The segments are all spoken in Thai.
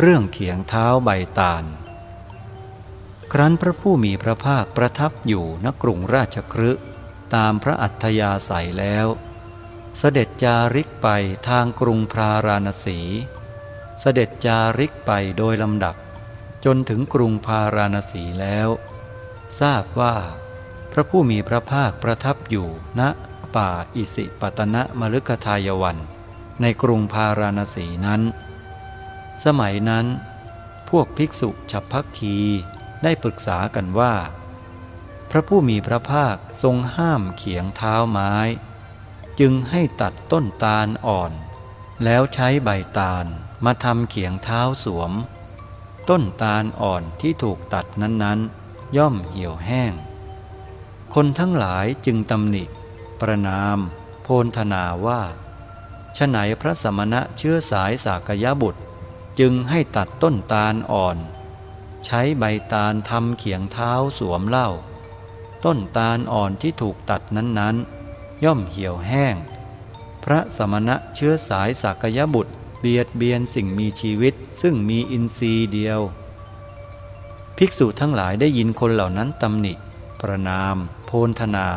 เรื่องเขียงเท้าใบตาล ครั้นพระผู้มีพระภาคประทับอยู่ณกรุงราชครึตามพระอัธยาศัยแล้ว เสด็จจาริกไปทางกรุงพราราณสี เสด็จจาริกไปโดยลำดับ จนถึงกรุงพาราณสีแล้ว ทราบว่า พระผู้มีพระภาคประทับอยู่ณป่าอิสิปตนะมฤคทายวัน ในกรุงพาราณสีนั้น สมัยนั้น พวกภิกษุฉับพักคีได้ปรึกษากันว่า พระผู้มีพระภาคทรงห้ามเขียงเท้าไม้ จึงให้ตัดต้นตาลอ่อน แล้วใช้ใบตาลมาทำเขียงเท้าสวม ต้นตาลอ่อนที่ถูกตัดนั้นๆ ย่อมเหี่ยวแห้ง คนทั้งหลายจึงตำหนิ ประนาม โพนธนาว่าฉไหนพระสมณะเชื้อสายสากยบุตร จึงให้ตัดต้นตาลอ่อน ใช้ใบตาลทำเขียงเท้าสวมเล่าต้นตาลอ่อนที่ถูกตัดนั้นๆ ย่อมเหี่ยวแห้ง พระสมณะเชื้อสายสากยบุตรเบียดเบียนสิ่งมีชีวิตซึ่งมีอินทรีย์เดียว ภิกษุทั้งหลายได้ยินคนเหล่านั้นตำหนิ ประนาม โพนธนา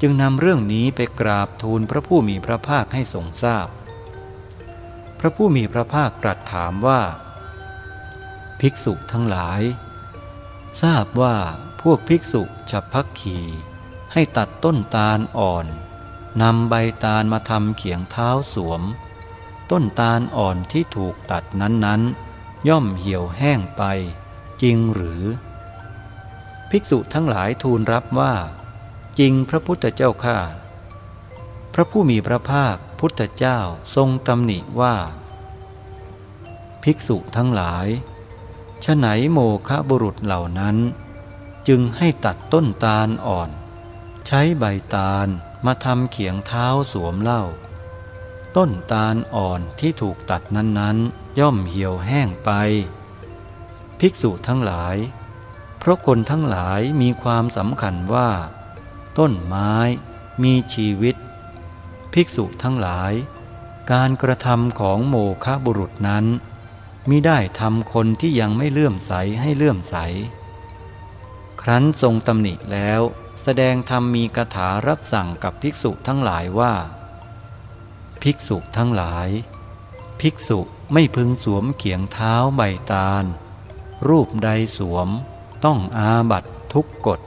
จึงนำเรื่องนี้ไปกราบทูลพระผู้มีพระภาคให้ทรงทราบพ ระผู้มีพระภาคตรัสถามว่า ภิกษุทั้งหลาย ทราบว่าพวกภิกษุฉับพักขีให้ตัดต้นตาลอ่อนนำใบตาลมาทำเขียงเท้าสวม ต้นตาลอ่อนที่ถูกตัดนั้นๆ ย่อมเหี่ยวแห้งไป จริงหรือ ภิกษุทั้งหลายทูลรับว่า จริงพระพุทธเจ้าข้าพระผู้มีพระภาค พุทธเจ้าทรงตำหนิว่า ภิกษุทั้งหลายฉไหนโมคะบุรุษเหล่านั้น จึงให้ตัดต้นตาลอ่อน ใช้ใบตาลมาทำเขียงเท้าสวมเล่า ต้นตาลอ่อนที่ถูกตัดนั้นๆ ย่อมเหี่ยวแห้งไป ภิกษุทั้งหลาย เพราะคนทั้งหลายมีความสำคัญว่า ต้นไม้มีชีวิต ภิกษุทั้งหลาย การกระทำของโมฆะบุรุษนั้นมิได้ทำคนที่ยังไม่เลื่อมใสให้เลื่อมใส ครั้นทรงตำหนิแล้ว แสดงธรรมมีคาถารับสั่งกับภิกษุทั้งหลายว่า ภิกษุทั้งหลาย ภิกษุไม่พึงสวมเขียงเท้าใบตาล รูปใดสวม ต้องอาบัตทุกกฎ